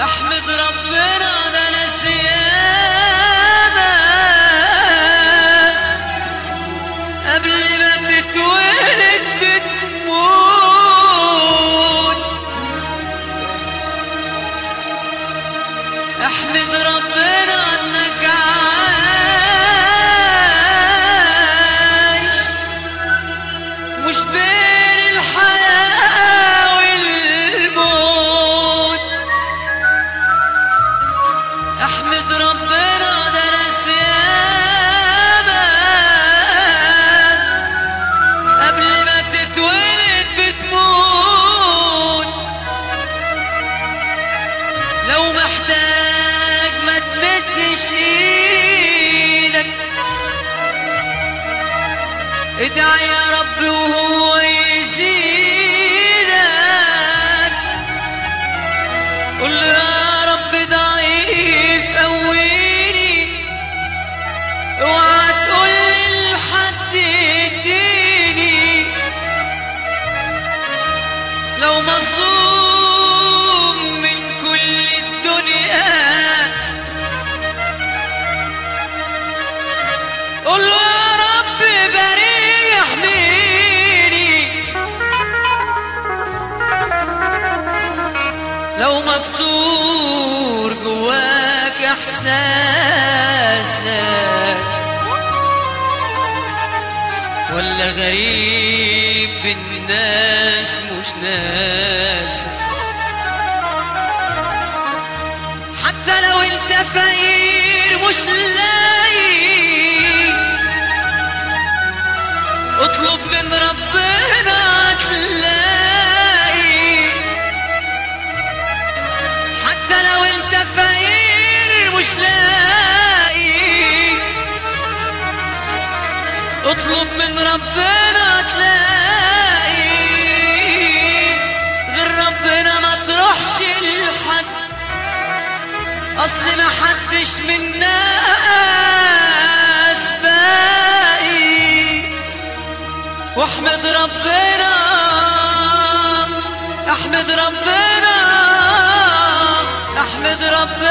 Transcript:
أحمد ربنا ده أنا سيامة قبل ما تتولد بتموت أحمد ربنا ادعي يا رب وهو ولا غريب بالناس مش ناس. ربنا تلاقي غير ربنا ما تروحش لحد. أصل ما حدش من الناس باقي واحمد ربنا احمد ربنا أحمد ربنا أحمد ربنا.